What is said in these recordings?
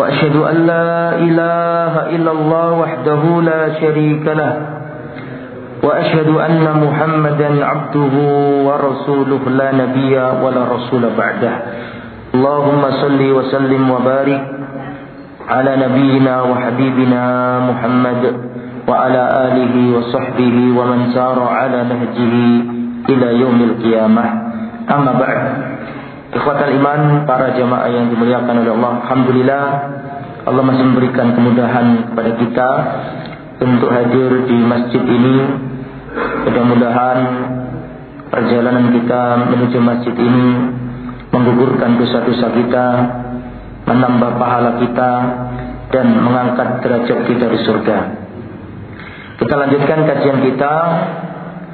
وأشهد أن لا إله إلا الله وحده لا شريك له وأشهد أن محمدا عبده ورسوله لا نبي ولا رسول بعده. اللهم صل وسلم وبارك على نبينا وحبيبنا محمد وعلى آله وصحبه ومن سار على نهجه إلى يوم القيامة. أما بعد Ikhwatal iman, para jamaah yang dimuliakan oleh Allah Alhamdulillah Allah masih memberikan kemudahan kepada kita Untuk hadir di masjid ini. Mudah-mudahan perjalanan kita menuju masjid ini Menggugurkan dosa-dosa kita Menambah pahala kita Dan mengangkat derajat kita di surga. Kita lanjutkan kajian kita.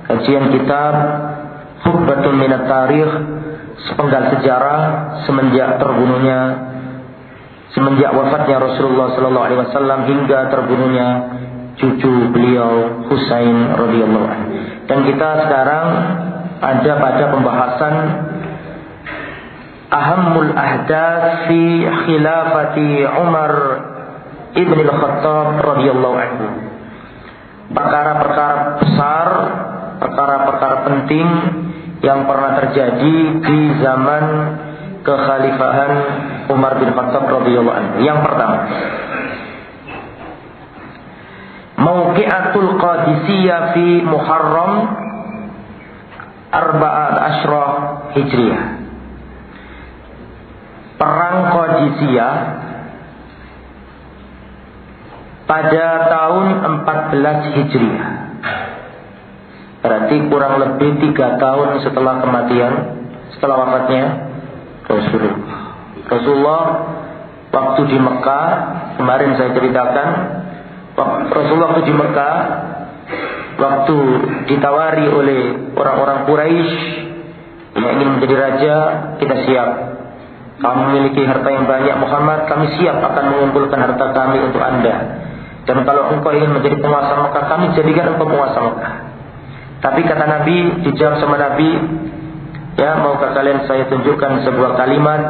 Kajian kitab Hubbatun Minat Tarikh sepenggal sejarah semenjak terbunuhnya semenjak wafatnya Rasulullah sallallahu alaihi wasallam hingga terbunuhnya cucu beliau Husain radhiyallahu anhu. Dan kita sekarang ada pada pembahasan ahammul ahdath fi khilafati Umar ibn al-Khattab radhiyallahu anhu. Perkara-perkara besar, perkara-perkara penting yang pernah terjadi di zaman kekhalifahan Umar bin Khattab radhiyallahu anhu. Yang pertama, Mauqi'atul Qadisiyah fi Muharram Arba'at Ashrah Hijriyah. Perang Qadisiyah pada tahun 14 Hijriah. Berarti kurang lebih tiga tahun setelah kematian, setelah wafatnya Rasulullah. Rasulullah waktu di Mekah, kemarin saya ceritakan, Rasulullah waktu di Mekah, waktu ditawari oleh orang-orang Quraisy yang ingin menjadi raja, kita siap. Kamu memiliki harta yang banyak Muhammad, kami siap akan mengumpulkan harta kami untuk anda. Dan kalau engkau ingin menjadi penguasa Mekah, kami jadikan engkau penguasa Mekah. Tapi kata Nabi, dijawab sama Nabi, ya maukah kalian saya tunjukkan sebuah kalimat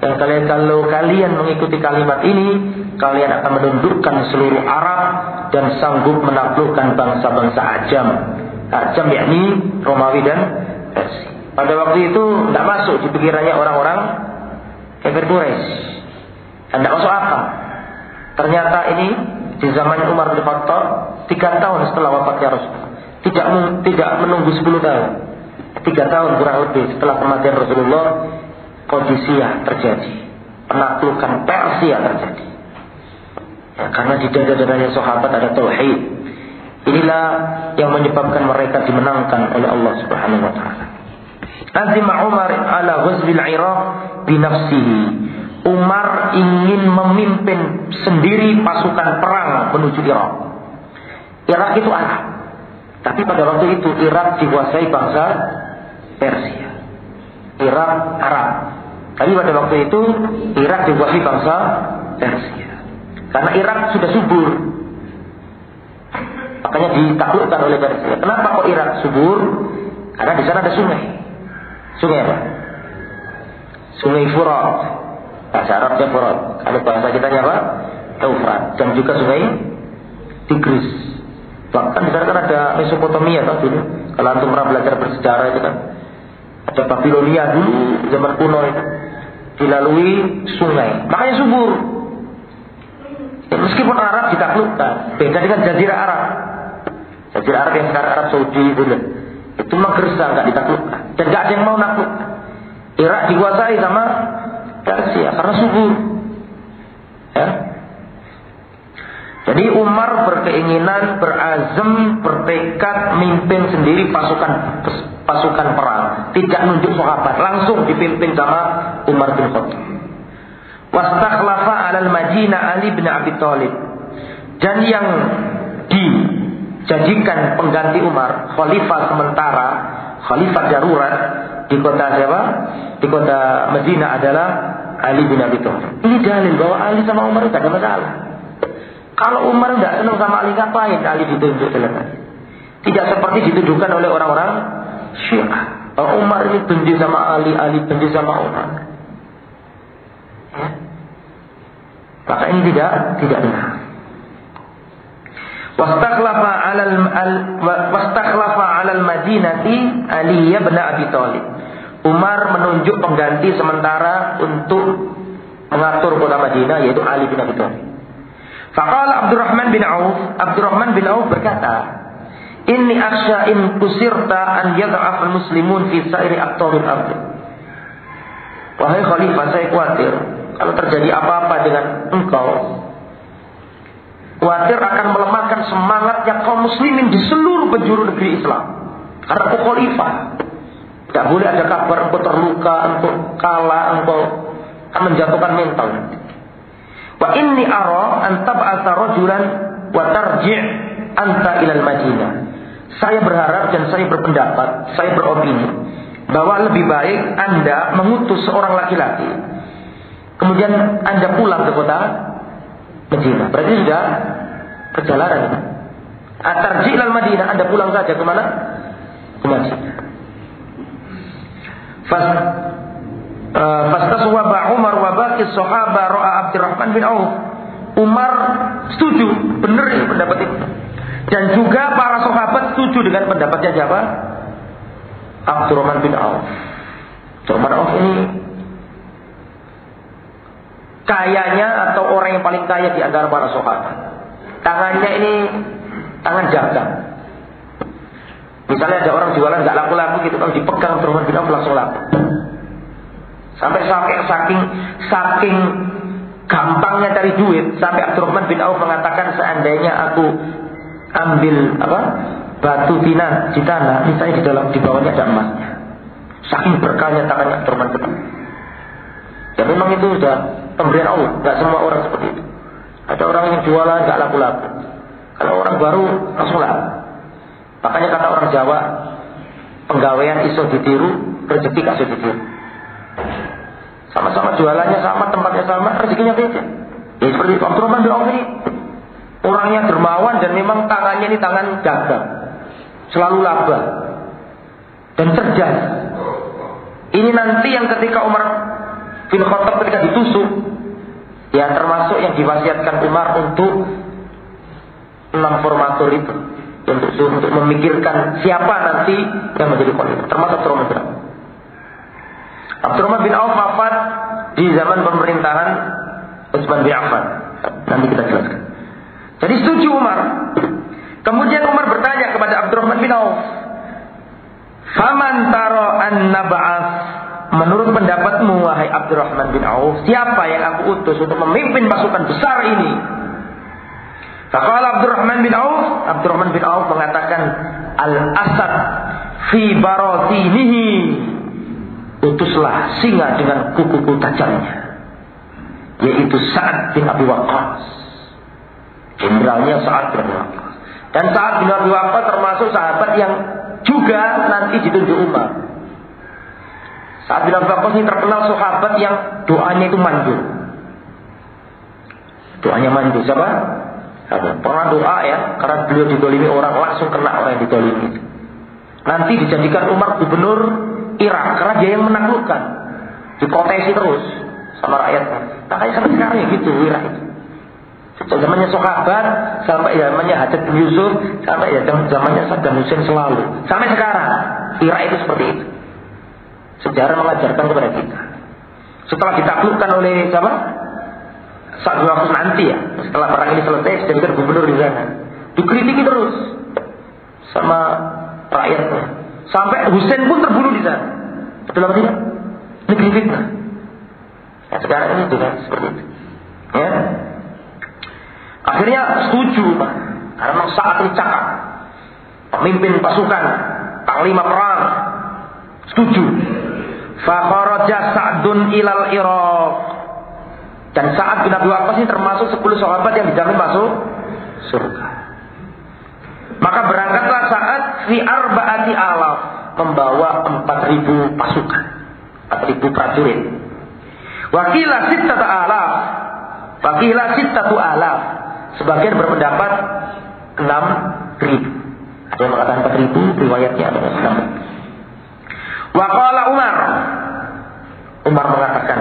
yang kalian kalau kalian mengikuti kalimat ini, kalian akan menundukkan seluruh Arab dan sanggup menaklukkan bangsa-bangsa Ajam. Ajam yakni Romawi dan Persia. Pada waktu itu tidak masuk di pikirannya orang-orang kafir Quraisy. Tidak masuk akal. Ternyata ini di zaman Umar bin Khattab tiga tahun setelah wafatnya Rasulullah tidak tidak menunggu 10 tahun. Tiga tahun kurang lebih setelah kematian Rasulullah, Qadisiyah terjadi. Penaklukan Persia terjadi. Ya, karena di dada-dadanya sahabat ada tauhid. Inilah yang menyebabkan mereka dimenangkan oleh Allah Subhanahu wa taala. Azima Umar ala ghazwil Iraq binafsihi. Umar ingin memimpin sendiri pasukan perang menuju Irak. Irak itu Arab. Tapi pada waktu itu Irak dikuasai bangsa Persia. Irak Arab. Tapi pada waktu itu Irak dikuasai bangsa Persia. Karena Irak sudah subur. Makanya ditaklukkan oleh Persia. Kenapa kok Irak subur? Karena di sana ada sungai. Sungai apa? Sungai Furat. Bahasa Arabnya Furat. Kalau bahasa kita apa? Eufrat. Dan juga sungai Tigris. Bahkan di sana kan ada Mesopotamia kan dulu. Kalau antum pernah belajar bersejarah itu kan. Ada Babilonia dulu zaman kuno itu. Dilalui sungai. Makanya subur. Ya, meskipun Arab ditaklukkan. Beda dengan Jazirah Arab. Jazirah Arab yang sekarang Arab Saudi itu kan. Itu memang gersang nggak ditaklukkan. Dan nggak ada yang mau naklukkan. Irak dikuasai sama Persia karena subur. Ya, jadi Umar berkeinginan, berazam, bertekad mimpin sendiri pasukan pasukan perang, tidak nunjuk sahabat, langsung dipimpin sama Umar bin Khattab. Wastakhlafa Madinah Ali bin Abi Thalib. Dan yang dijadikan pengganti Umar khalifah sementara khalifah darurat di kota siapa? Di kota Madinah adalah Ali bin Abi Thalib. Ini dalil bahwa Ali sama Umar tidak ada masalah kalau Umar tidak senang sama Ali ngapain Ali ditunjuk dalam tidak seperti dituduhkan oleh orang-orang Syiah bahwa Umar ini benci sama Ali Ali benci sama Umar ya. maka ini tidak tidak benar wastakhlafa 'alal wastakhlafa 'alal Madinati Ali bin Abi Thalib. Umar menunjuk pengganti sementara untuk mengatur kota Madinah yaitu Ali bin Abi Thalib. Faqala Abdurrahman bin Auf, Abdurrahman bin Auf berkata, "Inni akhsha in kusirta an yad'af al-muslimun fi sa'iri aqtaril ardh." Wahai khalifah, saya khawatir kalau terjadi apa-apa dengan engkau, khawatir akan melemahkan semangatnya kaum muslimin di seluruh penjuru negeri Islam. Karena aku khalifah. Tidak boleh ada kabar engkau terluka, engkau kalah, engkau akan menjatuhkan mental. Wa inni ara an tab'atha rajulan wa tarji' anta ilal Madinah. Saya berharap dan saya berpendapat, saya beropini bahwa lebih baik Anda mengutus seorang laki-laki kemudian Anda pulang ke kota Madinah. Berarti sudah perjalanan. Atarji al Madinah, Anda pulang saja ke mana? Ke Madinah. Fas Fastaswaba Umar wa sahaba ra'a Abdurrahman bin Auf. Umar setuju, benar ini pendapat itu. Dan juga para sahabat setuju dengan pendapatnya siapa? Abdurrahman bin Auf. Abdurrahman Auf ini kayanya atau orang yang paling kaya di antara para sahabat. Tangannya ini tangan jaga. Misalnya ada orang jualan nggak laku-laku gitu, kalau dipegang terus bin langsung laku. Sampai saking saking saking gampangnya cari duit, sampai Abdurrahman bin Auf mengatakan seandainya aku ambil apa batu tina di tanah, misalnya di dalam di bawahnya ada emasnya. Saking berkahnya tangannya Abdurrahman bin Auf. Ya memang itu sudah pemberian Allah. Tidak semua orang seperti itu. Ada orang yang jualan nggak laku-laku. Kalau orang baru langsung. Makanya kata orang Jawa, penggawaian iso ditiru, rezeki iso ditiru. Sama-sama jualannya sama, tempatnya sama, rezekinya beda. Ya seperti itu. Abdurrahman bin ini orangnya dermawan dan memang tangannya ini tangan dagang. Selalu laba dan cerdas. Ini nanti yang ketika Umar bin Khattab ketika ditusuk ya termasuk yang diwasiatkan Umar untuk enam formatur itu untuk untuk memikirkan siapa nanti yang menjadi khalifah termasuk Abdurrahman bin Auf. Abdurrahman bin Auf wafat di zaman pemerintahan Utsman bin Affan. Nanti kita jelaskan. Jadi setuju Umar. Kemudian Umar bertanya kepada Abdurrahman bin Auf, "Faman taro an nab'ats Menurut pendapatmu wahai Abdurrahman bin Auf, siapa yang aku utus untuk memimpin pasukan besar ini? Kalau Abdurrahman bin Auf, Abdurrahman bin Auf mengatakan al-asad fi baratinihi. Utuslah singa dengan kuku-kuku tajamnya. Yaitu Sa'ad bin Abi Waqqas. Jenderalnya Sa'ad bin Abi Waqqas. Dan Sa'ad bin Abi Waqqas termasuk sahabat yang juga nanti ditunjuk Umar. Saat bin Abi ini terkenal sahabat yang doanya itu manjur. Doanya manjur. Siapa? Pernah doa ya, karena beliau didolimi orang, langsung kena orang yang didolimi. Nanti dijadikan Umar gubernur Irak, karena dia yang menaklukkan. Dikotesi terus sama rakyatnya. Makanya sampai sekarang ya gitu, Irak itu. Zamannya sahabat sampai zamannya Hajat bin Yusuf sampai ya zamannya Saddam Hussein selalu sampai sekarang Irak itu seperti itu. Sejarah mengajarkan kepada kita. Setelah ditaklukkan oleh siapa? Saat nanti ya, setelah perang ini selesai, jadi gubernur di sana. Dikritiki terus sama rakyatnya. Sampai Husain pun terbunuh di sana. Betul apa tidak? Negeri fitnah. Ya, sekarang ini juga seperti itu. Ya. Akhirnya setuju, Pak. Karena saat ini cakap. Pemimpin pasukan, panglima perang, setuju Fakharaja Sa'dun ilal Iraq. Dan saat bin Abi Waqqas ini termasuk 10 sahabat yang dijamin masuk surga. Maka berangkatlah saat fi arbaati alaf membawa 4000 pasukan, 4000 prajurit. Wakila sittata alaf. Wakila sittatu alaf. Sebagian berpendapat 6000. Ada yang mengatakan 4000, riwayatnya ada 6000. Waqala Umar. Umar mengatakan,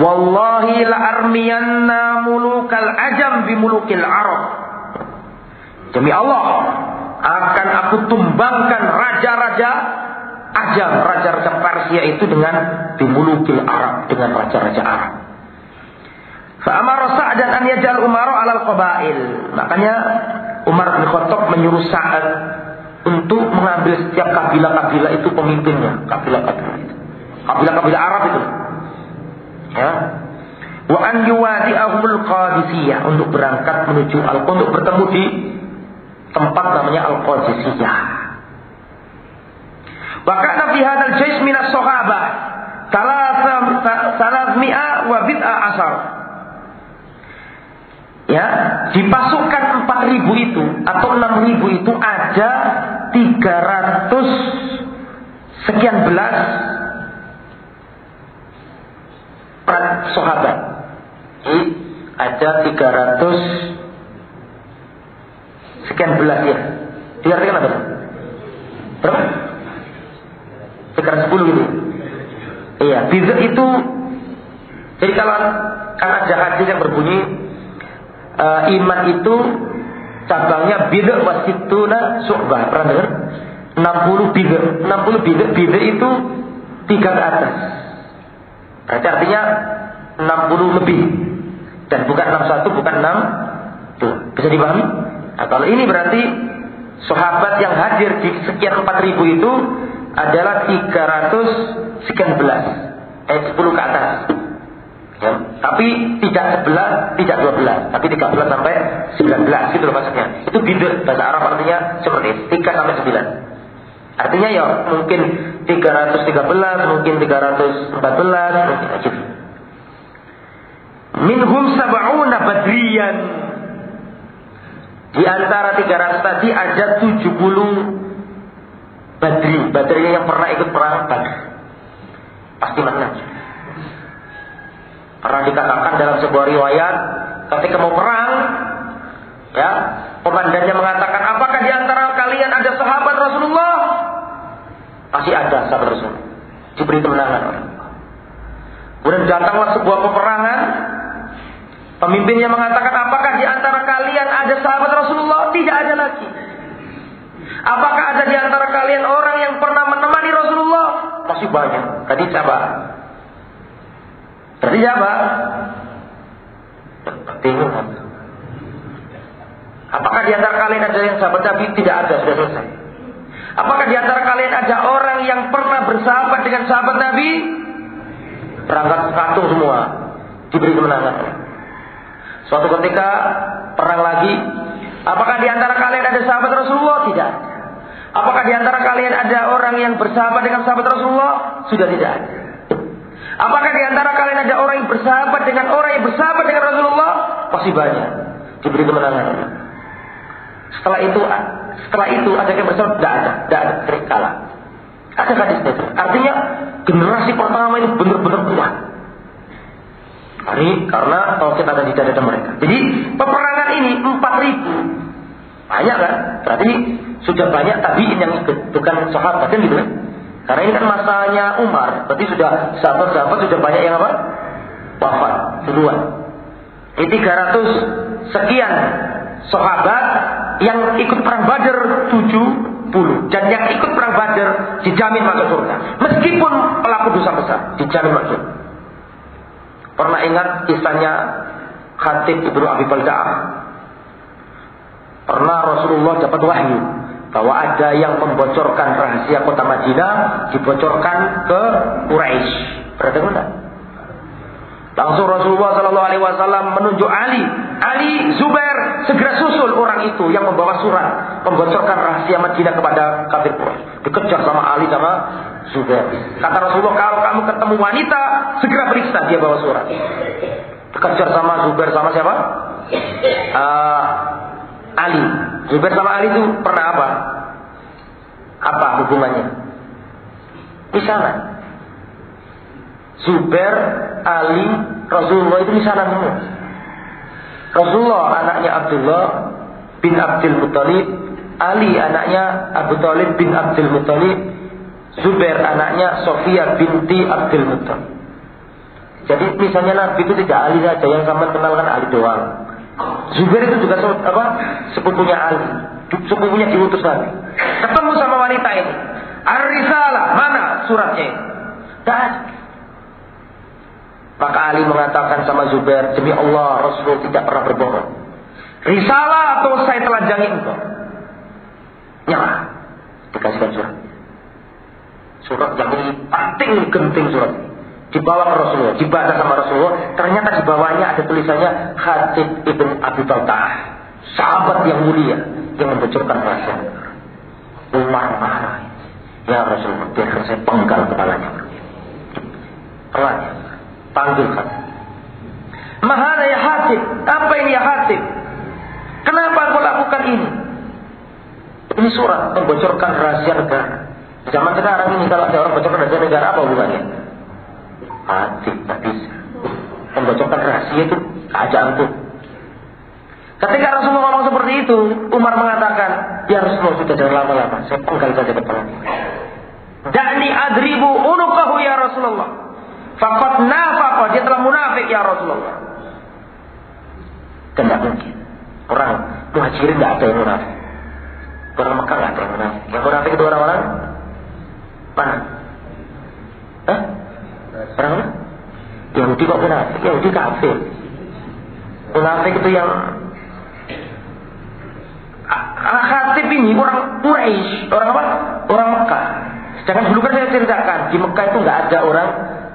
Wallahi la armiyanna mulukal ajam bimulukil Arab. Demi Allah, akan aku tumbangkan raja-raja ajam, raja-raja Persia itu dengan bimulukil Arab, dengan raja-raja Arab. Fa'amara Sa'dan an yajal umaro alal qabail. Makanya Umar bin Khattab menyuruh Sa'ad untuk mengambil setiap kabilah-kabilah itu pemimpinnya, kabilah-kabilah itu. Kabilah-kabilah Arab itu ya wa an yuwadi'ahumul qadisiyah untuk berangkat menuju al untuk bertemu di tempat namanya al qadisiyah wa kana fi hadzal jais min as-sahabah mi'a wa bid'a asar ya di pasukan 4000 itu atau 6000 itu ada 300 sekian belas sahabat. Ada 300 sekian belas ya. Diartikan apa? Berapa? 310 gitu. Iya, biza itu jadi kalau ada hadis yang berbunyi uh, iman itu cabangnya bid'ah wasituna su'bah. Pernah dengar? 60 bid'ah. 60 bid'ah, bid'ah itu tiga ke atas. Berarti artinya 60 lebih. Dan bukan 61, bukan 6. Tuh, bisa dipahami? Nah, kalau ini berarti sahabat yang hadir di sekian 4000 itu adalah 300 sekian belas. Eh 10 ke atas. Ya, tapi tidak 11, tidak 12, tapi 13 sampai 19 gitu loh maksudnya. Itu bidul bahasa Arab artinya seperti itu, 3 sampai 9. Artinya ya mungkin 313, mungkin 314, mungkin gitu. Minhum sab'una badriyan. Di antara 300 tadi ada 70 badri. Badri yang pernah ikut perang Badr. Pasti menang. Pernah dikatakan dalam sebuah riwayat ketika mau perang ya komandannya mengatakan apakah di antara kalian ada sahabat Rasulullah masih ada sahabat Rasul. Diberi kemenangan. Kemudian datanglah sebuah peperangan. Pemimpinnya mengatakan, apakah di antara kalian ada sahabat Rasulullah? Tidak ada lagi. Apakah ada di antara kalian orang yang pernah menemani Rasulullah? Masih banyak. Tadi siapa? Tadi siapa? Bingung. Apakah di antara kalian ada yang sahabat Nabi? Tidak ada, sudah selesai. Apakah di antara kalian ada orang yang pernah bersahabat dengan sahabat Nabi? Berangkat katung semua, diberi kemenangan. Suatu ketika perang lagi, apakah di antara kalian ada sahabat Rasulullah? Tidak. Apakah di antara kalian ada orang yang bersahabat dengan sahabat Rasulullah? Sudah tidak. Apakah di antara kalian ada orang yang bersahabat dengan orang yang bersahabat dengan Rasulullah? Pasti banyak. Diberi kemenangan. Setelah itu setelah itu ada yang bersama tidak ada, tidak ada, kalah. Ada hadisnya. Artinya generasi pertama ini benar-benar kuat. Hari karena tauhid ada di dada mereka. Jadi peperangan ini 4000 banyak kan? Berarti sudah banyak tabiin yang ikut, bukan sahabat kan gitu kan? Karena ini kan masanya Umar, berarti sudah sahabat-sahabat sudah banyak yang apa? Wafat duluan. Ini 300 sekian sahabat yang ikut perang Badar 70 dan yang ikut perang Badar dijamin masuk surga. Meskipun pelaku dosa besar dijamin masuk. Pernah ingat kisahnya Khatib Ibnu Abi Baldaah? Pernah Rasulullah dapat wahyu bahwa ada yang membocorkan rahasia kota Madinah dibocorkan ke Quraisy. Pernah dengar Langsung Rasulullah Shallallahu Alaihi Wasallam menunjuk Ali, Ali, Zubair, segera susul orang itu yang membawa surat membocorkan rahasia Madinah kepada kafir Quraisy. Dikejar sama Ali sama Zubair. Kata Rasulullah, kalau kamu ketemu wanita, segera periksa dia bawa surat. Kejar sama Zubair sama siapa? Uh, Ali. Zubair sama Ali itu pernah apa? Apa hubungannya? Misalnya. Zubair, Ali, Rasulullah itu misalnya semua. Rasulullah anaknya Abdullah bin Abdul Muttalib, Ali anaknya Abu Talib bin Abdul Muttalib, Zubair anaknya Sofia binti Abdul Muttalib. Jadi misalnya Nabi itu tidak Ali saja yang sama kenalkan Ali doang. Zubair itu juga apa? Sepupunya Ali, sepupunya diutus Nabi. Ketemu sama wanita ini. Ar-Risalah, mana suratnya? Dan maka Ali mengatakan sama Zubair, demi Allah Rasul tidak pernah berbohong. Risalah atau saya telanjangi engkau? Nyala. Dikasihkan surat. Surat yang penting genting surat Dibawa ke Rasulullah, dibaca sama Rasulullah. Ternyata di bawahnya ada tulisannya Khatib ibn Abi Balta'ah. Sahabat yang mulia yang membocorkan rahasia. Umar marah. Ya Rasulullah, biarkan saya penggal kepalanya. Pelan Panggil Khatib. Mahana ya Khatib. Apa ini ya Khatib? Kenapa kau lakukan ini? Ini surat membocorkan rahasia negara. Zaman sekarang ini kalau ada orang bocorkan rahasia negara apa hubungannya? Mati, tak bisa. Membocorkan rahasia itu aja tuh. Ketika Rasulullah ngomong seperti itu, Umar mengatakan, Ya Rasulullah sudah jangan lama-lama, saya penggal saja kepala. Da'ni adribu unukahu ya Rasulullah. Fakat nafaqah, dia telah munafik ya Rasulullah. Dan tidak mungkin. Orang muhajirin tidak ada yang munafik. Orang Mekah tidak ada yang munafik. Yang munafik itu orang-orang mana? Hah? Orang mana? Yahudi kok munafik? Yahudi kafir. Munafik itu yang Khatib ini orang Quraisy, orang apa? Orang Mekah. Sedangkan dulu kan saya ceritakan di Mekah itu nggak ada orang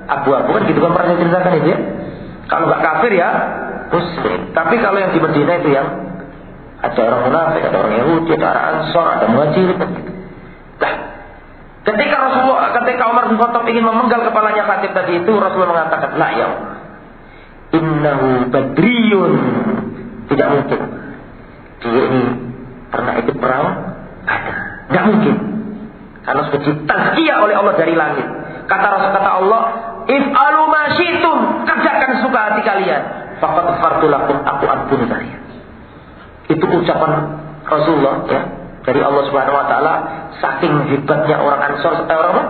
abu-abu kan gitu kan pernah saya ceritakan itu ya. Kalau nggak kafir ya Muslim. Tapi kalau yang di Medina itu yang ada orang munafik, ada orang Yahudi, ada orang Ansor, ada muhajirin gitu. Ketika Rasulullah, ketika Umar bin Khattab ingin memenggal kepalanya Khatib tadi itu, Rasulullah mengatakan, "La ya Innahu badriyun." Tidak mungkin. Dia ini pernah ikut perang? Ada. Tidak mungkin. Karena sudah ditazkiyah oleh Allah dari langit. Kata Rasul kata Allah, "If'alu ma syi'tum." Kerjakan suka hati kalian. Faqad fartu lakum aku ampun kalian. Itu ucapan Rasulullah ya dari Allah Subhanahu wa taala saking hebatnya orang Ansor eh, orang apa?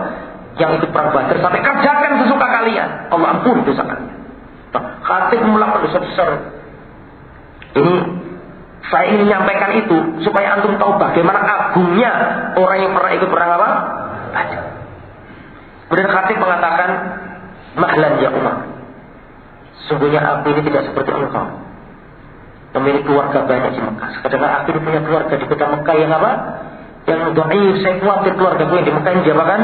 yang ikut perang Badar sampai kerjakan sesuka kalian. Allah ampun dosa kalian. Khatib melakukan dosa besar. Ini saya ingin menyampaikan itu supaya antum tahu bagaimana agungnya orang yang pernah ikut perang apa? Badar. Kemudian Khatib mengatakan, Mahlan ya Umar. Sungguhnya aku ini tidak seperti engkau. Memiliki keluarga banyak di Mekah. Aku ini punya keluarga di kota Mekah yang apa? Yang doair, saya khawatir keluarga gue yang di Mekah ini kan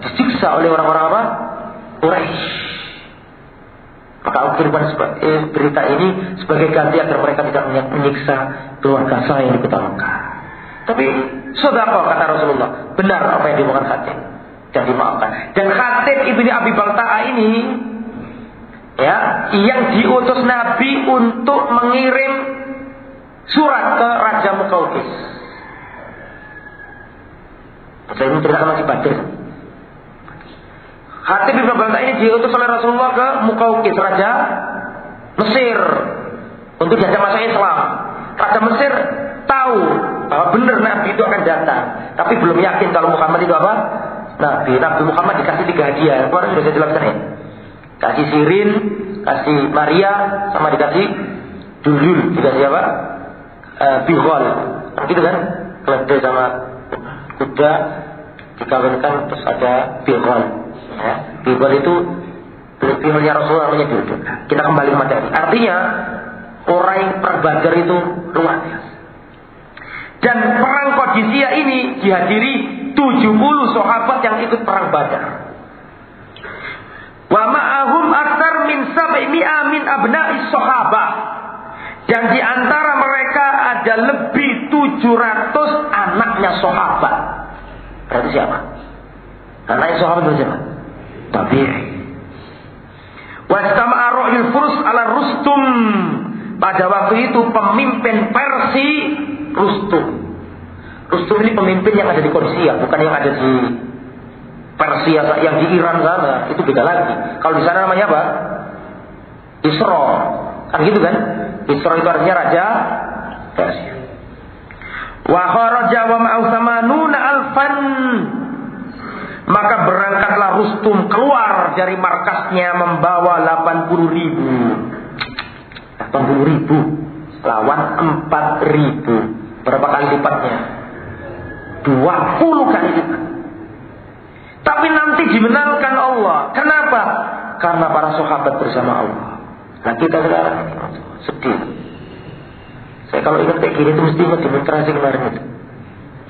disiksa oleh orang-orang apa? Quraisy. Maka aku kirimkan eh, berita ini sebagai ganti agar mereka tidak menyiksa keluarga saya di kota Mekah. Tapi sudah apa kata Rasulullah? Benar apa yang dimakan Khatib dan dimaafkan. Dan Khatib ibni Abi Balta'a ini ya yang diutus Nabi untuk mengirim surat ke Raja Mukaukis. Saya ini cerita masih Badr. Khatib ibn Balta ini diutus oleh Rasulullah ke Mukaukis, Raja Mesir untuk jajah masa Islam. Raja Mesir tahu bahwa benar Nabi itu akan datang, tapi belum yakin kalau Muhammad itu apa? Nabi. Nabi Muhammad dikasih tiga hadiah. Kemarin sudah saya jelaskan ya. Kasih sirin, kasih Maria, sama dikasih dulul. Dikasih apa? E, bihol. Gitu kan? Keledai sama kuda dikawinkan terus ada bihol. Ya. Bihol itu biholnya Rasulullah namanya dulul. Kita kembali ke materi. Artinya orang yang perbadar itu luar biasa. Dan perang Qadisiyah ini dihadiri 70 sahabat yang ikut perang Badar. Wa ma'ahum aktar min sab'i min abna'i sahabat. Dan di antara mereka ada lebih 700 anaknya sahabat. Berarti siapa? Sahabat itu siapa? Tabi'i. Wastama'a fil furs ala Rustum. Pada waktu itu pemimpin Persi Rustum. Rustum ini pemimpin yang ada di Persia, bukan yang ada di Persia yang di Iran sana. Itu beda lagi. Kalau di sana namanya apa? Isra. Kan gitu kan? Isra itu artinya raja Persia. Wa kharaja wa ma'u samanuna alfan maka berangkatlah Rustum keluar dari markasnya membawa 80 ribu. 80 ribu lawan 4 ribu. Berapa kali lipatnya? 20 kali lipat. Tapi nanti dimenangkan Allah. Kenapa? Karena para sahabat bersama Allah. Nah kita sekarang sedih. Saya kalau ingat kayak gini itu mestinya demonstrasi kemarin itu.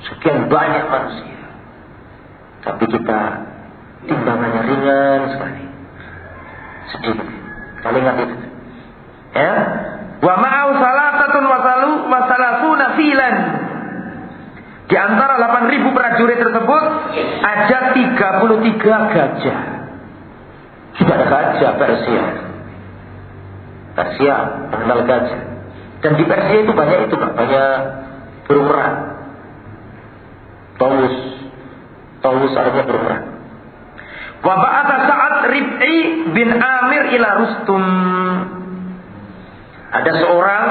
Sekian banyak manusia. Tapi kita timbangannya ringan sekali. Sedikit. Kalian ingat itu. Ya. Wa ma'au salatatun wasalu wasalasuna filan. Di antara 8000 prajurit tersebut ada 33 gajah. Sudah ada gajah Persia. Persia mengenal gajah. Dan di Persia itu banyak itu banyak burung merak. Taus, Taus artinya ba'atha Sa'ad Rib'i bin Amir ila Rustum. Ada seorang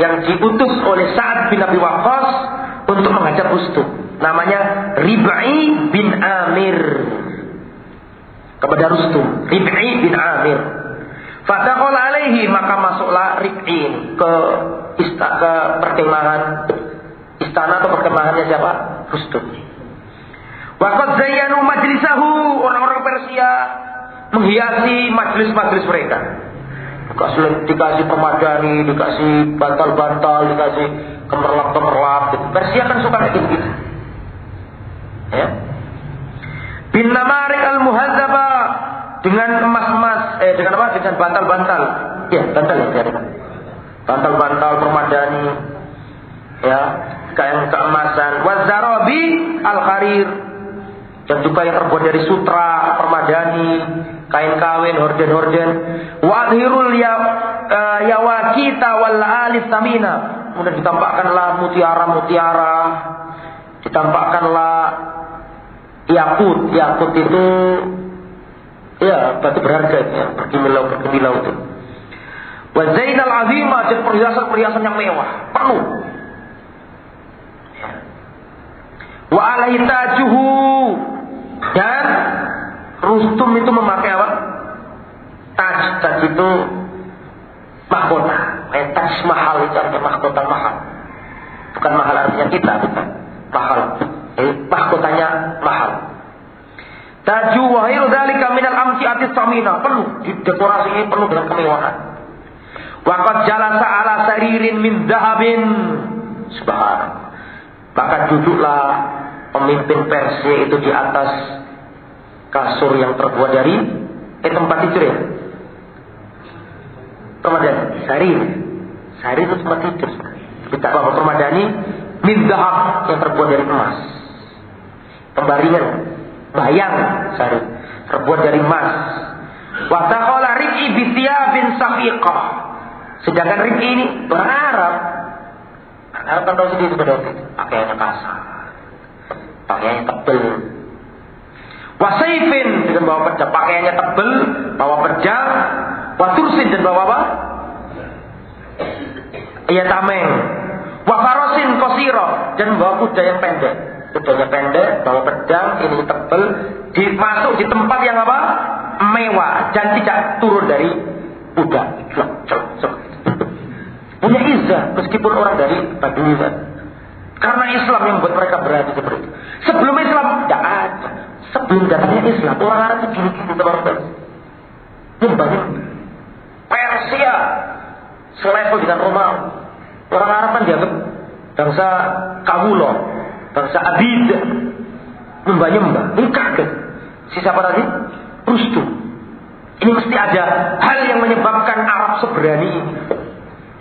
yang diutus oleh Sa'ad bin Abi Waqqas untuk mengajar Rustum. Namanya Rib'i bin Amir. Kepada Rustum. Rib'i bin Amir. Fadaqal alaihi maka masuklah Rib'i ke istana ke perkemahan istana atau perkemahannya siapa? Rustum. Wakat zayyanu majlisahu orang-orang Persia menghiasi majlis-majlis mereka. Dikasih, dikasih permadani, dikasih bantal-bantal, dikasih kemerlap-kemerlap. Gitu. Persia kan suka kayak gitu. Ya. Bin namarik al muhadzaba dengan emas-emas, eh dengan apa? Dengan bantal-bantal. Ya, bantal ya, bantal-bantal permadani, ya, kain keemasan. Wazarabi al karir dan juga yang terbuat dari sutra, permadani, kain kawin, horden-horden. Wa adhirul ya uh, yawakita wal alif tamina. Kemudian ditampakkanlah mutiara-mutiara, ditampakkanlah yakut. Yakut itu ya batu berharga ya, berkilau berkilau itu. Wa zainal azimah dan perhiasan-perhiasan yang mewah, penuh. Wa alaihi tajuhu Rustum itu memakai apa? Taj, taj itu mahkota. Eh, taj mahal itu artinya mahkota mahal. Bukan mahal artinya kita, bukan. Mahal. Eh, mahkotanya mahal. Taju wahil dari kaminal amsi atis samina. Penuh. Dekorasi ini penuh dengan kemewahan. Wakat jalasa ala saririn min dahabin. Subhanallah. Maka duduklah pemimpin Persia itu di atas kasur yang terbuat dari eh tempat tidur ya? Permadani sari sari itu tempat tidur. Kita apa permadani mindahab yang terbuat dari emas. Pembaringan bayang sari terbuat dari emas. Watakala Riki Bithia bin Safiqah. Sedangkan Riki ini orang Arab. Arab kan tahu sendiri itu Pakaiannya kasar. Pakaiannya tebel. Wasaifin dengan bawa pedang, pakaiannya tebel, bawa pedang, watursin dan bawa apa? Iya tameng. Wafarosin kosiro dan bawa kuda yang pendek. Kudanya pendek, bawa pedang, ini tebel, dimasuk di tempat yang apa? Mewah dan tidak turun dari kuda. Punya izah meskipun orang dari Badui karena Islam yang membuat mereka berani seperti itu. Sebelum Islam tidak. Sebelum datangnya Islam, orang Arab itu gini-gini teman-teman. Nyembahnya Persia selevel dengan Romawi. Orang Arab kan dianggap bangsa Kawulo, bangsa Abid, nyembah-nyembah. Ini kaget. Si siapa tadi? Rustum. Ini mesti ada hal yang menyebabkan Arab seberani ini.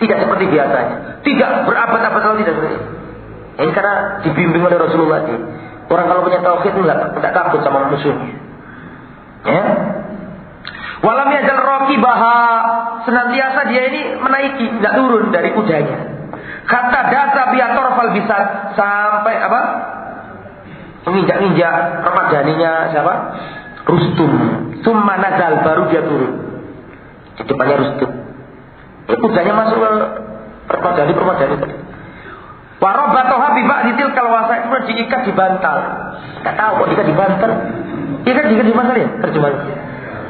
Tidak seperti biasanya. Tidak berabad-abad tidak seperti ini. Ini karena dibimbing oleh Rasulullah ini. Orang kalau punya tauhid enggak, tidak takut sama musuhnya. Ya. Walam roki baha senantiasa dia ini menaiki, nggak turun dari kudanya. Kata data biator fal bisa sampai apa? Menginjak-injak ramadhaninya siapa? Rustum. Summa nazal baru dia turun. Di depannya Rustum. Ya, kudanya masuk ke permadani permadani tadi. Warobatoha bibak ditil kalau wasa itu diikat di bantal. Gak tahu kok diikat di bantal. Ikat diikat di bantal ya terjemahan.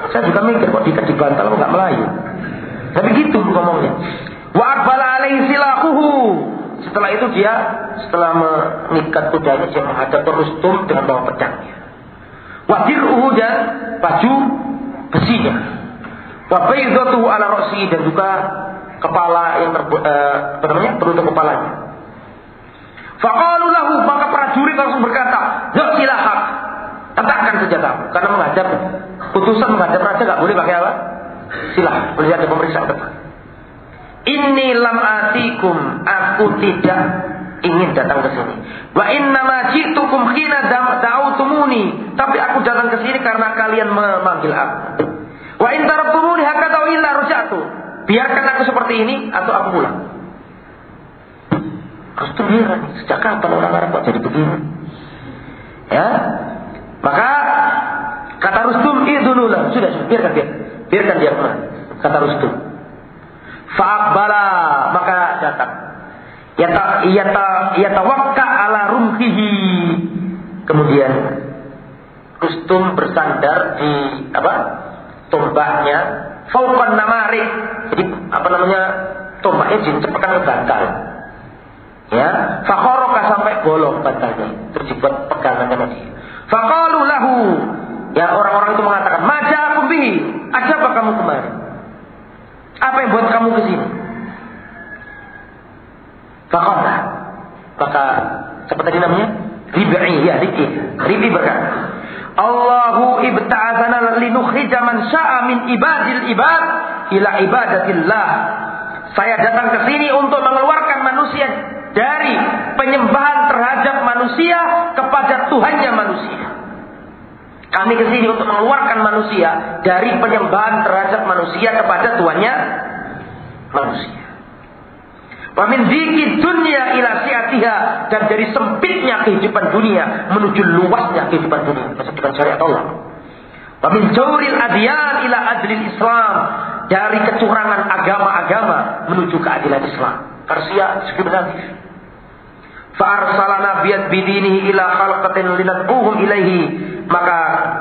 Saya juga mikir kok diikat di bantal kok nggak Melayu. Tapi gitu ngomongnya. Wa akbala alaihi silahuhu. Setelah itu dia setelah mengikat kudanya dia menghadap Rustum dengan bawa pedangnya. Wadir'uhu dan baju besinya. Wa baydatuhu ala rosi dan juga kepala yang terbu, uh, apa namanya penutup kepalanya. Fakalu lahu maka prajurit langsung berkata, "Yuk silahkan, letakkan senjata karena menghadap putusan menghadap raja nggak boleh pakai apa? Silah, boleh ada pemeriksaan depan. Ini lam atikum, aku tidak ingin datang ke sini. Wa inna ma ji'tukum khina da'utumuni, tapi aku datang ke sini karena kalian memanggil aku. Wa in tarabtumuni hakata illa raja'tu. Biarkan aku seperti ini atau aku pulang. Rustum heran, sejak kapan orang Arab kok jadi begini? Ya, maka kata Rustum idunulah, sudah, sudah biarkan dia, biarkan dia pulang. Kata Rustum. Fa'akbala, maka datang. Yata, yata, yatawakka ala rumhihi. Kemudian Rustum bersandar di apa? Tombaknya, fauqan namarik. Jadi apa namanya? Tombaknya dicepatkan ke bantal Ya, fakhoroka sampai bolong bantalnya, terjebak pegangannya masih. Fakalu lahu, ya orang-orang itu mengatakan, maja aku bi, ada apa kamu kemarin? Apa yang buat kamu ke sini? Fakola, maka seperti tadi namanya? Ribi, ya Ribi, Ribi berkata, Allahu ibta'azana linukhrija man sya'a min ibadil ibad ila ibadatillah. Saya datang ke sini untuk mengeluarkan manusia dari penyembahan terhadap manusia kepada Tuhannya manusia. Kami ke sini untuk mengeluarkan manusia dari penyembahan terhadap manusia kepada Tuhannya manusia. Wamin dikit dunia ila siatiha dan dari sempitnya kehidupan dunia menuju luasnya kehidupan dunia, kehidupan syariat Allah. Wamin jawril adiyan ila adlil Islam dari kecurangan agama-agama menuju keadilan Islam. Persia sebenarnya Fa'arsalana biyad bidinihi ila khalqatin linad'uhum ilaihi. Maka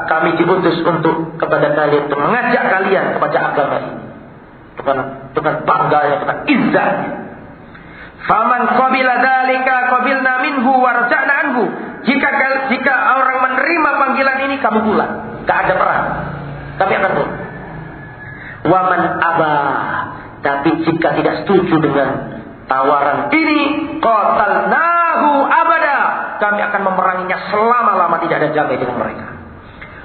kami diutus untuk kepada kalian untuk mengajak kalian kepada agama ini. Dengan dengan bangganya, dengan izzahnya. Faman qabila dalika qabilna minhu warja'na anhu. Jika jika orang menerima panggilan ini kamu pulang. Gak ada perang. Tapi akan pulang. Waman abah. Tapi jika tidak setuju dengan tawaran ini, qatalna abada. Kami akan memeranginya selama-lama tidak ada damai dengan mereka.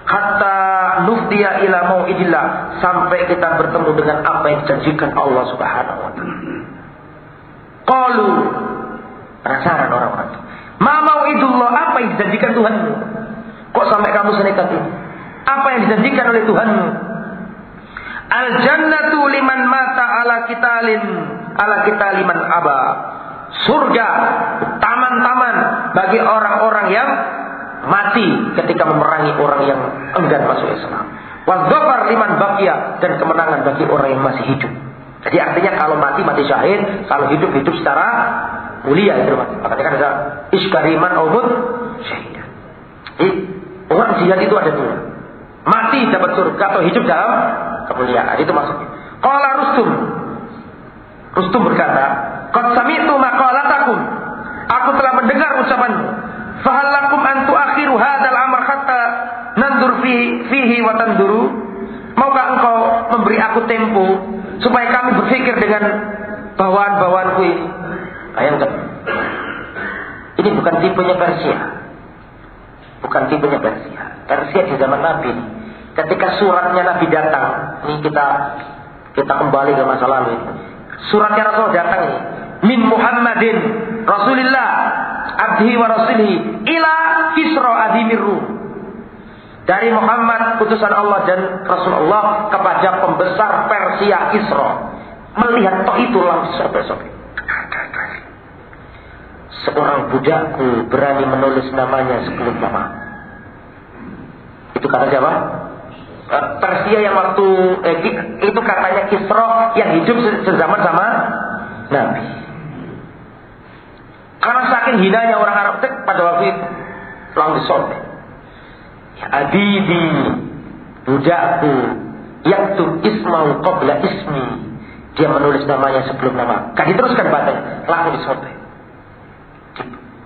Hatta nufdiya ila mau'idillah. Sampai kita bertemu dengan apa yang dijanjikan Allah subhanahu wa ta'ala. Qalu. Penasaran orang-orang itu. Ma mau'idullah. Apa yang dijanjikan Tuhanmu? Kok sampai kamu senekat ini? Apa yang dijanjikan oleh Tuhanmu? Al jannatu liman mata ala kitalin ala kita liman aba surga, taman-taman bagi orang-orang yang mati ketika memerangi orang yang enggan masuk Islam. Wadzafar liman bakia dan kemenangan bagi orang yang masih hidup. Jadi artinya kalau mati mati syahid, kalau hidup hidup secara mulia itu mati. Makanya kan ada iskariman awud syahid. Jadi orang jihad itu ada dua. Mati dapat surga atau hidup dalam kemuliaan. Itu maksudnya. Kalau Rustum. Rustum berkata, Qad sami'tu maqalatakum. Aku telah mendengar ucapanmu. Fahallakum an tuakhiru hadzal amr hatta nandur fihi, fihi wa tanduru? Maukah engkau memberi aku tempo supaya kami berpikir dengan bawaan-bawaanku ini? Bayangkan. Ini bukan tipenya Persia. Bukan tipenya Persia. Persia di zaman Nabi. Ketika suratnya Nabi datang, ini kita kita kembali ke masa lalu. Suratnya Rasul datang ini min Muhammadin Rasulillah abdihi wa rasulihi ila Kisra adimir Rum. dari Muhammad putusan Allah dan Rasulullah kepada pembesar Persia Isra melihat toh itu langsung sobek-sobek seorang budakku berani menulis namanya sebelum nama itu kata siapa? Eh, Persia yang waktu eh, itu katanya Kisro yang hidup sezaman sama Nabi. Karena saking hinanya orang Arab pada waktu itu langsung disobek. Ya, budakku yang tuh ismau qabla ismi dia menulis namanya sebelum nama. Kan diteruskan batin, langsung disobek.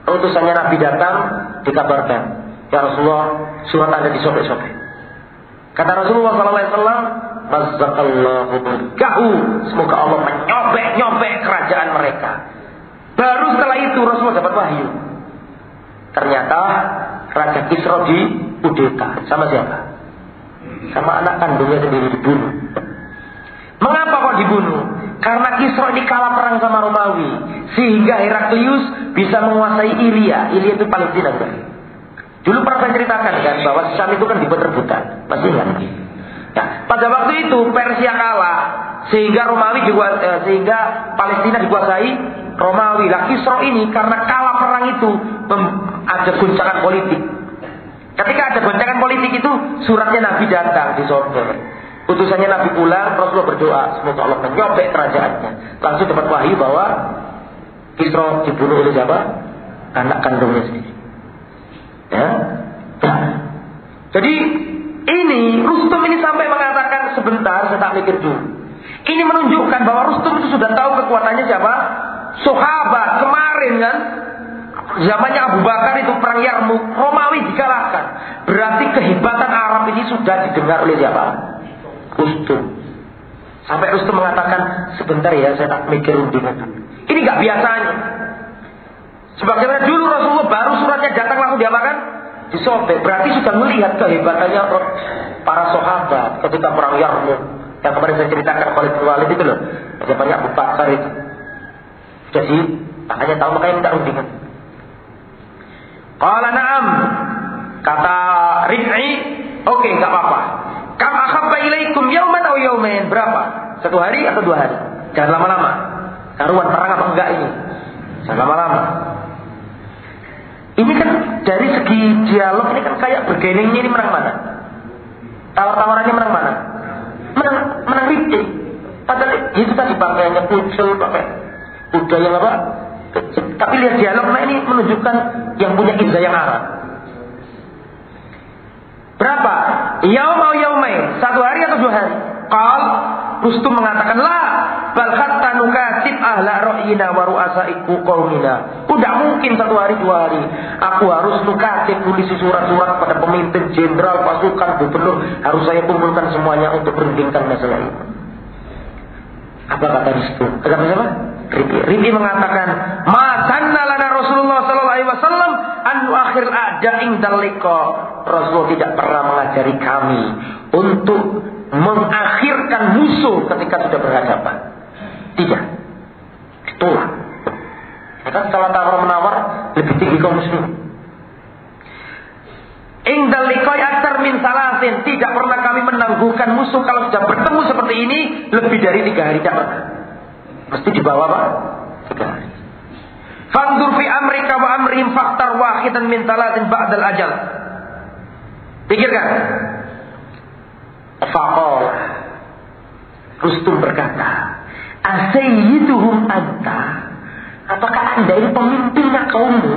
Utusannya Nabi datang dikabarkan, ya Rasulullah surat anda disobek-sobek. Kata Rasulullah SAW, Mazakallahu mulkahu. Semoga Allah menyobek-nyobek kerajaan mereka. Baru setelah itu Rasulullah dapat wahyu. Ternyata Raja Kisra di Udeta. Sama siapa? Sama anak kandungnya sendiri dibunuh. Mengapa kok dibunuh? Karena Kisra ini kalah perang sama Romawi. Sehingga Heraklius bisa menguasai Ilya. Ilya itu Palestina. Bukan? Dulu pernah saya ceritakan kan bahwa Syam itu kan dibuat rebutan, masih ingat? Ya, pada waktu itu Persia kalah sehingga Romawi juga eh, sehingga Palestina dikuasai Romawi. Lah Kisro ini karena kalah perang itu ada guncangan politik. Ketika ada goncangan politik itu suratnya Nabi datang di sorga. Utusannya Nabi pulang, Rasulullah berdoa, semoga Allah menyobek kerajaannya. Langsung dapat wahyu bahwa Kisro dibunuh oleh siapa? Anak kandungnya sendiri. Ya. Jadi ini Rustum ini sampai mengatakan sebentar saya tak mikir dulu. Ini menunjukkan bahwa Rustum itu sudah tahu kekuatannya siapa? Sahabat kemarin kan zamannya Abu Bakar itu perang Yarmuk Romawi dikalahkan. Berarti kehebatan Arab ini sudah didengar oleh siapa? Rustum. Sampai Rustum mengatakan sebentar ya saya tak mikir dulu. Ini nggak biasanya. Sebagaimana dulu Rasulullah baru suratnya datang langsung diapakan? Disobek. Berarti sudah melihat kehebatannya para sahabat ketika perang Yarmuk. Yang kemarin saya ceritakan Khalid bin Walid itu loh. Ada banyak Bakar itu. Jadi, makanya tahu makanya minta rundingan. Qala na'am. Kata Rif'i, oke okay, apa-apa. Kam ahabba ilaikum yauman atau yaumain? Berapa? Satu hari atau dua hari? Jangan lama-lama. Karuan perang apa enggak ini? Jangan lama-lama. Ini kan dari segi dialog ini kan kayak bergeningnya ini menang mana? Tawar-tawarannya menang mana? Menang, menang Rifki. Padahal itu tadi pakaiannya kucel, pakai udah yang apa? Tapi lihat dialog, nah ini menunjukkan yang punya izah yang arah. Berapa? Yaum atau yaumain? Satu hari atau dua hari? Kal Rustum mengatakan lah bal hatta nukatib ahla ra'yina wa ru'asaiku. Tidak mungkin satu hari dua hari. Aku harus nukatib tulis surat-surat pada pemimpin jenderal pasukan gubernur harus saya kumpulkan semuanya untuk berundingkan masalah ini. Apa kata Rustum? Kata siapa? Ribi. Ribi mengatakan, "Masanna lana Rasulullah sallallahu alaihi wasallam an akhir ada indal Rasulullah tidak pernah mengajari kami untuk mengakhirkan musuh ketika sudah berhadapan. Tidak. Ditolak. Ya kan salah tawar menawar lebih tinggi kaum muslim. Ingdal aktar min salasin. Tidak pernah kami menangguhkan musuh kalau sudah bertemu seperti ini lebih dari tiga hari tidak. Mesti dibawa pak? Tiga fi amrika wa amrihim faktar wahidan min salasin ba'dal ajal. Pikirkan. Fakol. Rustum berkata, Asayyiduhum anta. Apakah anda ini pemimpinnya kaummu?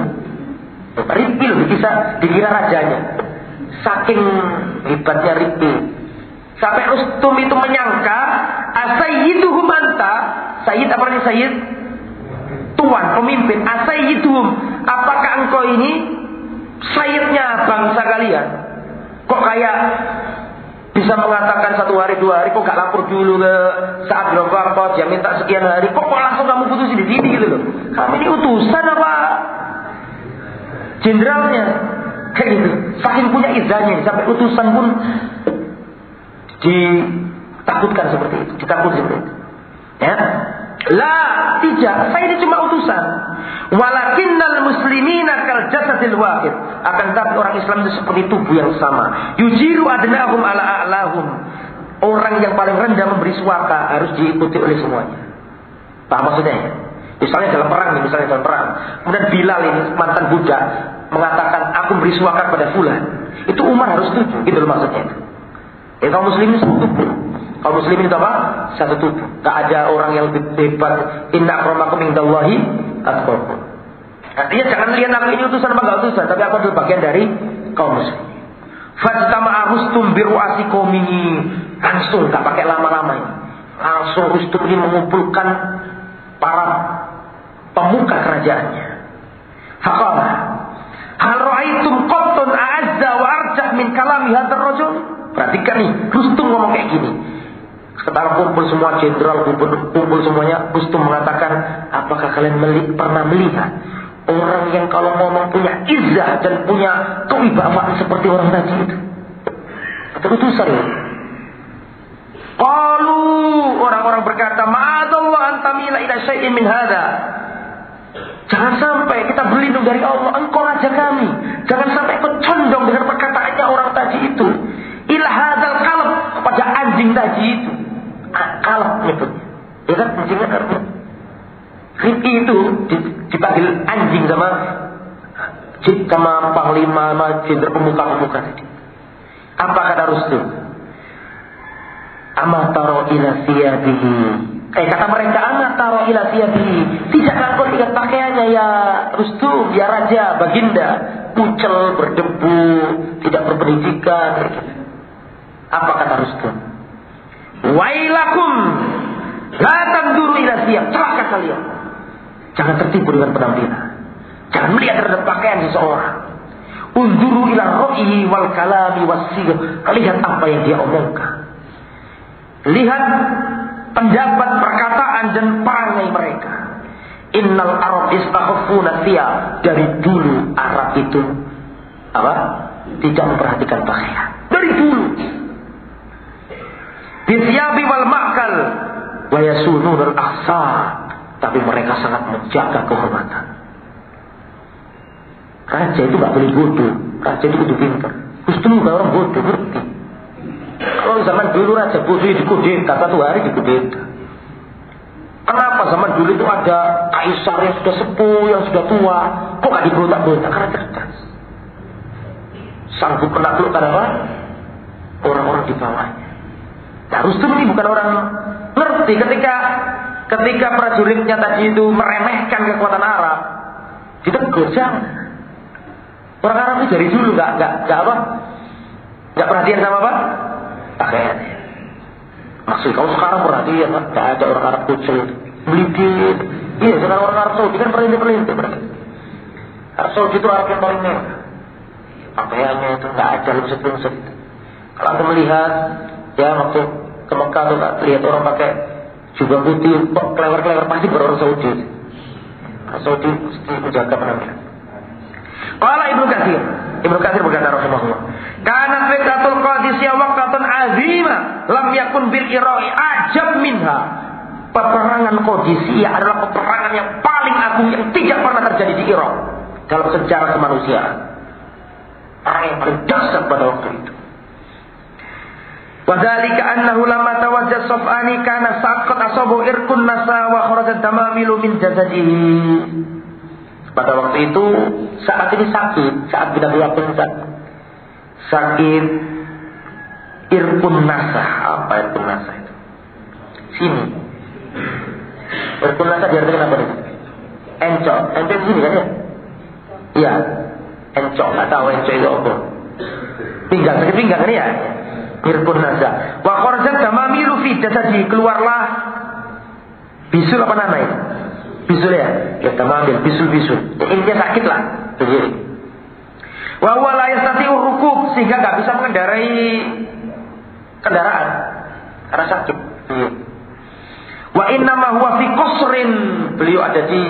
Ripil bisa dikira rajanya. Saking hebatnya Ripil. Sampai Rustum itu menyangka, Asayyiduhum anta. Sayyid apa namanya Sayyid? Tuan, pemimpin. Asayyiduhum. Apakah engkau ini Sayyidnya bangsa kalian? Kok kayak bisa mengatakan satu hari dua hari kok gak lapor dulu ke saat belum waktu dia minta sekian hari kok kok langsung kamu putusin di sini gitu loh. Kami ini utusan apa? Jenderalnya kayak gitu. Saking punya izahnya sampai utusan pun ditakutkan seperti itu ditakut seperti itu. Ya? Lah tidak saya ini cuma utusan walakinnal muslim muslimina kal jasadil wahid. Akan tetapi orang Islam itu seperti tubuh yang sama. Yujiru adnahum ala a'lahum. Orang yang paling rendah memberi suaka harus diikuti oleh semuanya. Paham maksudnya? Misalnya dalam perang, misalnya dalam perang. Kemudian Bilal ini mantan budak mengatakan aku beri suaka kepada fulan. Itu Umar harus setuju, gitu loh maksudnya. Ya kaum muslimin satu tubuh. Kaum muslimin itu apa? Satu tubuh. Gak ada orang yang lebih hebat. Inna akramakum indallahi atqakum. Artinya jangan lihat aku ini utusan apa gak utusan, tapi aku adalah bagian dari kaum muslim. Fajtama'a rustum biru'asi qaumihi. Langsung gak pakai lama-lama ini. Langsung Rustum ini mengumpulkan para pemuka kerajaannya. Faqala, hal ra'aitum qattun a'azza wa arjah min kalami hadzal rajul? Perhatikan nih, Rustum ngomong kayak gini. Setelah kumpul semua jenderal, kumpul, semuanya, Rustum mengatakan, apakah kalian pernah melihat orang yang kalau ngomong punya izah dan punya kewibawaan seperti orang tadi itu? Atau utusan ya? Qalu orang-orang berkata, "Ma'adallah antamila ila syai'in min hada." Jangan sampai kita berlindung dari Allah, engkau raja kami. Jangan sampai ikut condong dengan perkataannya orang tadi itu. Ilah hadal kalb kepada anjing tadi itu. Kalb nyebutnya. Ya kan anjingnya karena Riki itu dipanggil anjing sama sama panglima sama jenderal pemuka-pemuka tadi. Apa kata Rustum? Ama taro ila siyabihi. Eh kata mereka ama taro ila siyabihi. Tidakkah kau lihat pakaiannya ya Rustum, ya Raja, Baginda. Pucel, berdebu, tidak berpendidikan. Apa kata Rustum? Wailakum. La dulu ila siyab. Celaka kalian. Jangan tertipu dengan penampilan. Jangan melihat terhadap pakaian seseorang. Unduru ila wal kalami wasir. Lihat apa yang dia omongkan. Lihat pendapat perkataan dan perangai mereka. Innal Arab istakhafuna Dari dulu Arab itu apa? Tidak memperhatikan pakaian. Dari dulu. Bisyabi wal makal wa yasunun al Tapi mereka sangat menjaga kehormatan. Raja itu gak boleh bodoh. Raja itu kudu pintar. Justru orang bodoh, ngerti. Kalau zaman dulu Raja Putri dikudeta, satu hari dikudeta. Kenapa zaman dulu itu ada kaisar yang sudah sepuh, yang sudah tua, kok gak diberontak-berontak? Karena cerdas. Sanggup menaklukkan apa? Orang-orang di bawahnya. Nah, Rustum ini bukan orang ngerti ketika ketika prajuritnya tadi itu meremehkan kekuatan Arab, ditegur jangan. Orang Arab itu dari dulu nggak nggak nggak apa, nggak perhatian sama apa? pakaiannya. Maksud kamu sekarang perhatian? Tidak ada orang Arab kucel, melipir. Iya, sekarang orang Arab Saudi kan perintah-perintah mereka. Arab Saudi itu Arab yang paling mewah. Pakaiannya itu nggak ada lungsut-lungsut. Kalau anda melihat, ya waktu ke Mekah tuh lihat orang pakai jubah putih, klewer-klewer pasti berorang Saudi. Saudi mesti menjaga penampilan. Kalau Ibnu Katsir, Ibnu Katsir berkata Rasulullah, karena fitatul Qadisiyah waqatun azima lam yakun bil ira'i ajab minha. Peperangan Qadisiyah adalah peperangan yang paling agung yang tidak pernah terjadi di Irak dalam sejarah kemanusiaan. Perang yang paling dasar pada waktu itu. Wadhalika annahu lama tawajjah sof'ani kana saqat asabu irkun nasa wa kharajat damamilu min jazadihi. Pada waktu itu saat ini sakit, saat bila dia sakit sakit irkun nasah. Apa irkun nasah itu? Sini. Irkun nasah diartikan apa itu? Encok. Encok sini kan ya? Iya. Encok. Nggak tahu encok itu apa. Pinggang. Sakit pinggang kan ya? Irkun nasah. Wa kharjat damamilu fi jasadi. Keluarlah bisul apa namanya? Bisul ya? Ya damamil. Bisul-bisul. Intinya sakit lah. Sendiri. Wa huwa la yastati'u sehingga nggak bisa mengendarai kendaraan karena sakit. Hmm. Wa inna ma huwa fi qasrin. Beliau ada di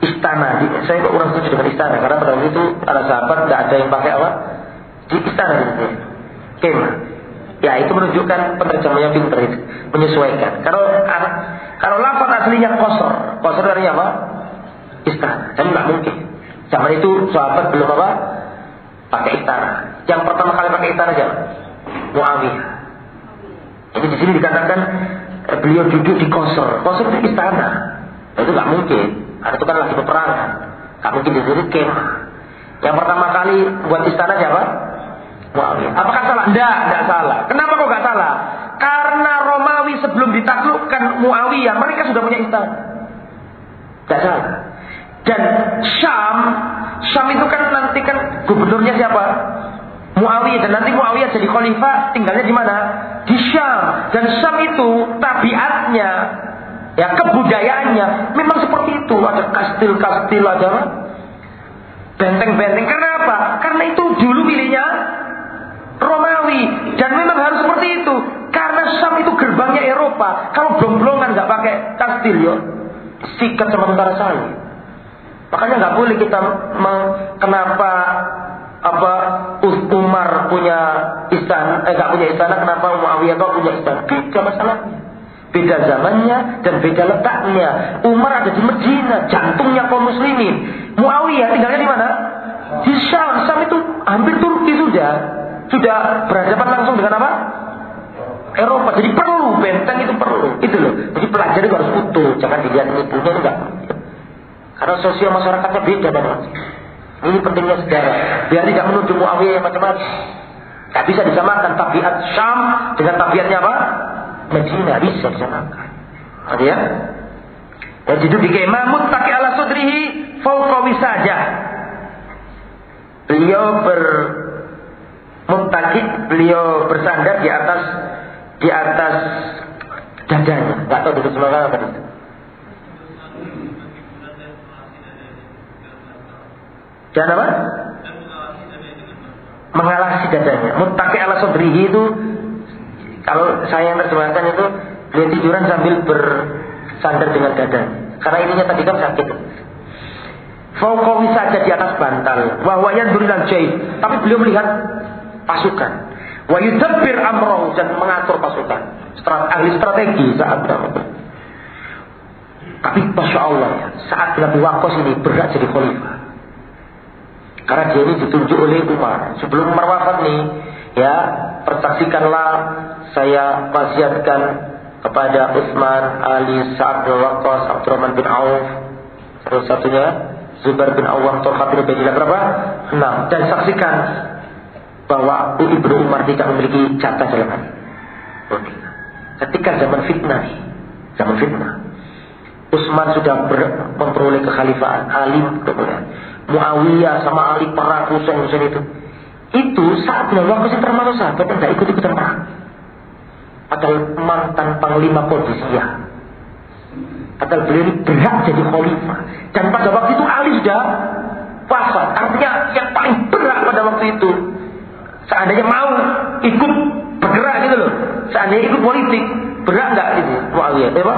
istana. Di, saya kurang setuju dengan istana karena pada waktu itu ada sahabat tidak ada yang pakai apa? Di istana. Kemah. Ya itu menunjukkan penerjemahnya pintar itu, menyesuaikan. Kalau kalau lafaz aslinya kosor, kosor dari apa? Istana. Jadi nggak mungkin. Zaman itu sahabat belum apa? Pakai istana. Yang pertama kali pakai istana siapa? Muawiyah. Jadi di sini dikatakan eh, beliau duduk di kosor. Kosor itu istana. Nah, itu nggak mungkin. Ada itu kan lagi peperangan. Nggak mungkin di sini kemah. Yang pertama kali buat istana siapa? Apakah salah? Tidak, tidak salah. Kenapa kok nggak salah? Karena Romawi sebelum ditaklukkan Muawiyah, mereka sudah punya istana. Tidak salah. Dan Syam, Syam itu kan nanti kan gubernurnya siapa? Muawiyah dan nanti Muawiyah jadi khalifah tinggalnya di mana? Di Syam. Dan Syam itu tabiatnya ya kebudayaannya memang seperti itu ada kastil-kastil ada benteng-benteng karena apa? Karena itu dulu miliknya Romawi. Dan memang harus seperti itu. Karena Syam itu gerbangnya Eropa. Kalau blong-blongan nggak pakai kastil yo sikat sama tentara saya makanya nggak boleh kita kenapa apa Umar punya istana eh nggak punya istana kenapa Muawiyah kok punya istana? Beda masalahnya. Beda zamannya dan beda letaknya. Umar ada di Medina jantungnya kaum muslimin. Muawiyah tinggalnya di mana? Di Syam. Syam itu hampir Turki sudah sudah berhadapan langsung dengan apa Eropa jadi perlu benteng itu perlu itu loh jadi pelajari harus utuh jangan dilihat ini punya enggak karena sosial masyarakatnya beda banget ini pentingnya sejarah. Biar tidak menuduh Muawiyah yang macam-macam. Tak bisa disamakan tabiat Syam dengan tabiatnya apa? Medina bisa disamakan. Ada ya? Dan hidup di kemah muttaqi ala sudrihi fawqa saja. Beliau ber muttaqi, beliau bersandar di atas di atas dadanya. Enggak tahu duduk sebelah apa itu. Dan apa? Mengalasi dadanya. Muttaqi ala sodrihi itu kalau saya yang terjemahkan itu dia tiduran sambil bersandar dengan dadanya. Karena ininya tadi kan sakit. Fauqawi saja di atas bantal. Wahwayan durinal jahit. Tapi beliau melihat pasukan. Wa yudabbir amroh dan mengatur pasukan. Strat, ahli strategi saat itu. Tapi Masya Allah saat Nabi Wakos ini berat jadi khalifah. Karena dia ini ditunjuk oleh Umar. Sebelum Umar wafat nih, ya persaksikanlah saya wasiatkan kepada Utsman, Ali, Sa'ad bin Waqqas, Abdurrahman bin Auf, terus satunya Zubair bin Awam, Tolha bin Ubaidillah berapa? Enam. Dan saksikan bahwa Ibnu Umar tidak memiliki jatah dalam hati. Ketika zaman fitnah, zaman fitnah, Utsman sudah memperoleh kekhalifahan, alim kemudian Muawiyah sama Ali perang Husain-Husain itu. Itu saat Nabi masih termasuk sahabat yang tidak ikut-ikutan perang. Padahal mantan panglima Qadisiyah. Padahal beliau ini berhak jadi khalifah. Dan pada waktu itu Ali sudah wafat. Artinya yang paling berat pada waktu itu. Seandainya mau ikut bergerak gitu loh. Seandainya ikut politik, berat nggak itu Muawiyah? Ya,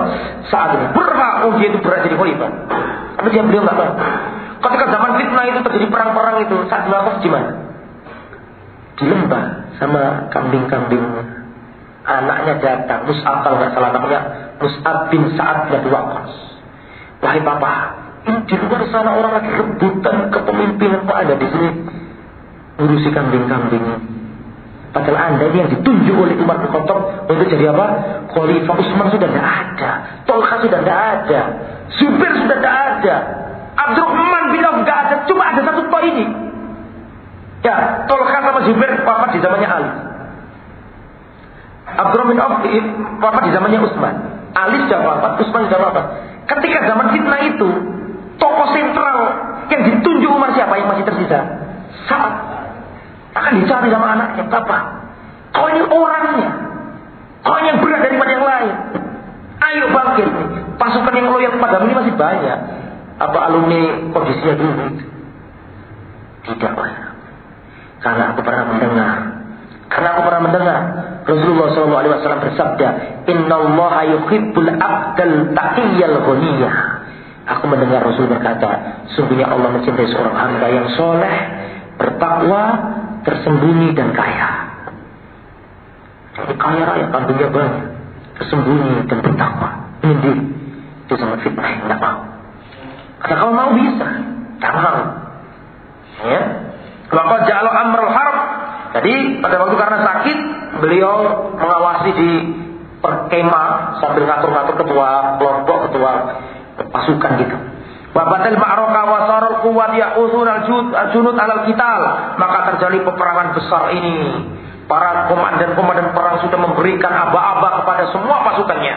Saat ini berhak oh dia itu berat jadi khalifah. Tapi dia beliau nggak tahu. Ketika zaman fitnah itu terjadi perang-perang itu, saat melakukan di mana? Di lembah sama kambing-kambing. Anaknya datang, Mus'ab kalau nggak salah namanya Mus'ab bin Sa'ad bin Waqqas. Wahai papa, ini di luar sana orang lagi rebutan kepemimpinan kok ada di sini urusi kambing-kambing. Padahal anda ini yang ditunjuk oleh Umar bin Khattab untuk jadi apa? Khalifah Utsman sudah tidak ada, Tolkha sudah tidak ada, Zubair sudah tidak ada, Abdurrahman bin Auf gak ada, cuma ada satu toh ini. Ya, Tolkha sama Zubair wafat di zamannya Ali. Abdurrahman bin Auf wafat di zamannya Utsman. Ali sudah wafat, Utsman sudah wafat. Ketika zaman fitnah itu, tokoh sentral yang ditunjuk Umar siapa yang masih tersisa? Saat akan dicari sama anaknya, Papa. Kau ini orangnya. Kau yang berat daripada yang lain. Ayo bangkit. Pasukan yang loyal padamu ini masih banyak apa alumni kondisinya dulu tidak banyak karena aku pernah mendengar karena aku pernah mendengar Rasulullah SAW bersabda Inna Allah yuhibbul abdal taqiyyal ghaniyah Aku mendengar Rasul berkata Sungguhnya Allah mencintai seorang hamba yang soleh Bertakwa Tersembunyi dan kaya Jadi kaya raya kambingnya banyak Tersembunyi dan bertakwa Ini Itu sama fitnah yang tidak mau karena kalau mau bisa, mau. Ya. Maka jalo amrul harb. Jadi pada waktu karena sakit, beliau mengawasi di perkema sambil ngatur-ngatur ketua kelompok, ketua pasukan gitu. Wabatil ma'roka wa sarul quwwat ya'uthun al-junud alal kital. Maka terjadi peperangan besar ini. Para komandan-komandan perang sudah memberikan aba-aba kepada semua pasukannya.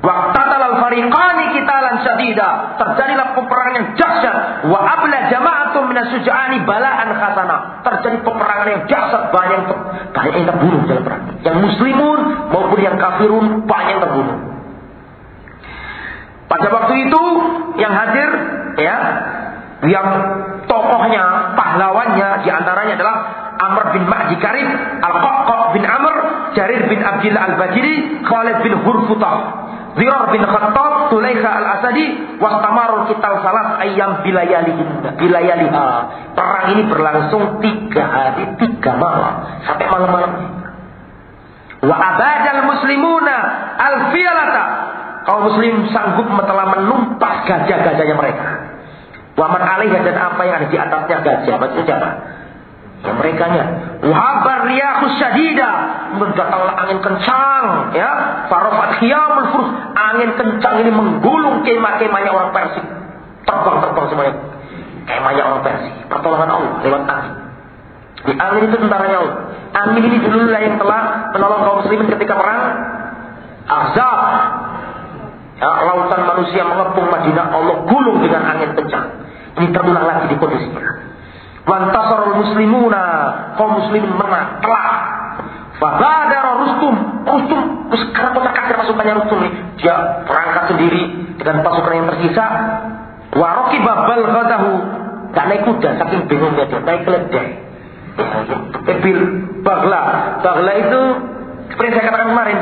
Waktatal al-fariqani kitalan syadida. Terjadilah peperangan yang dahsyat. Wa abla jama'atun minasuja'ani bala'an khasana. Terjadi peperangan yang dahsyat. Banyak, banyak yang terbunuh dalam perang. Yang muslimun maupun yang kafirun banyak yang terbunuh. Pada waktu itu yang hadir ya yang tokohnya, pahlawannya di antaranya adalah Amr bin Ma'ji Karib, Al-Qaqqa bin Amr, Jarir bin Abdillah Al-Bajili, Khalid bin Hurfutah, Zirar bin Khattab, Tulaikha Al-Asadi, Wastamarul Kital Salat Ayam Bilayaliha. Perang ini berlangsung tiga hari, tiga malam. Sampai malam-malam. Wa abadal muslimuna al-fiyalata kaum muslim sanggup telah menumpas gajah-gajahnya mereka. Waman alih dan apa yang ada di atasnya gajah. Maksudnya siapa? Ya mereka nya. Wahabar riyahus syadida. Mendatanglah angin kencang. Ya. Farofat khiyamul furus. Angin kencang ini menggulung kemah-kemahnya orang Persia. Terbang-terbang semuanya. Kemahnya orang Persia. Pertolongan Allah lewat angin. Di angin itu tentaranya Allah. Angin ini dulu lah yang telah menolong kaum muslimin ketika perang Ahzab Ya, lautan manusia mengepung Madinah Allah gulung dengan angin kencang. Ini terulang lagi di kondisinya. Wantasarul muslimuna, kaum muslimin menang, telah. Fabadara Rustum, Rustum, sekarang kota kafir pasukannya Rustum ini. Dia berangkat sendiri dengan pasukan yang tersisa. Waroki babal gadahu, gak naik kuda, saking bingungnya dia, naik keledai. Ebil bagla, bagla itu seperti saya katakan kemarin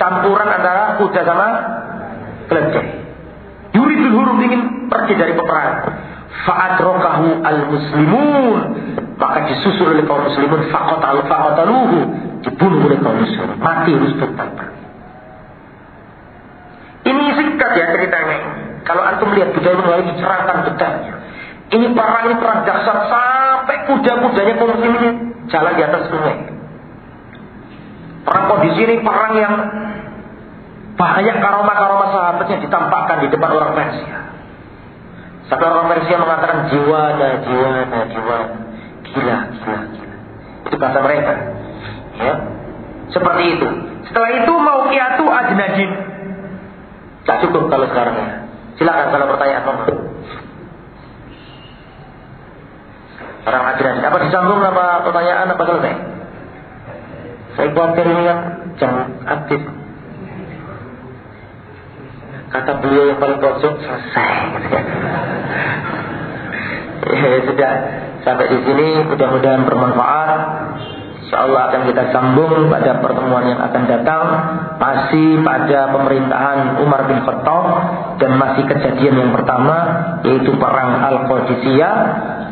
campuran antara kuda sama keledai. Yuridul huruf ingin pergi dari peperangan. Fa'adrokahu al-muslimun. Maka disusul oleh kaum muslimun. Fa'qatalu fa'qataluhu. Dibunuh oleh kaum muslimun. Mati Rustum tanpa. Ini singkat ya ceritanya. Kalau antum lihat budaya mulai dicerahkan detailnya. Ini perang ini perang dahsyat sampai kuda-kudanya kaum muslimin jalan di atas sungai. Perang kondisi ini perang yang banyak karomah-karomah sahabatnya ditampakkan di depan orang Persia. Satu orang Persia mengatakan jiwa jiwa jiwa Gila, gila, gila. Itu bahasa mereka. Ya. Seperti itu. Setelah itu mau kiatu ajnadin. Tak cukup kalau sekarang ya. Silakan kalau pertanyaan monggo. Orang ajnadin. Apa disambung apa pertanyaan apa selesai? Saya khawatir ini yang jangan aktif. Kata beliau yang paling pojok selesai. ya, sudah sampai di sini mudah-mudahan bermanfaat. Insya Allah akan kita sambung pada pertemuan yang akan datang Masih pada pemerintahan Umar bin Khattab Dan masih kejadian yang pertama Yaitu perang Al-Qadisiyah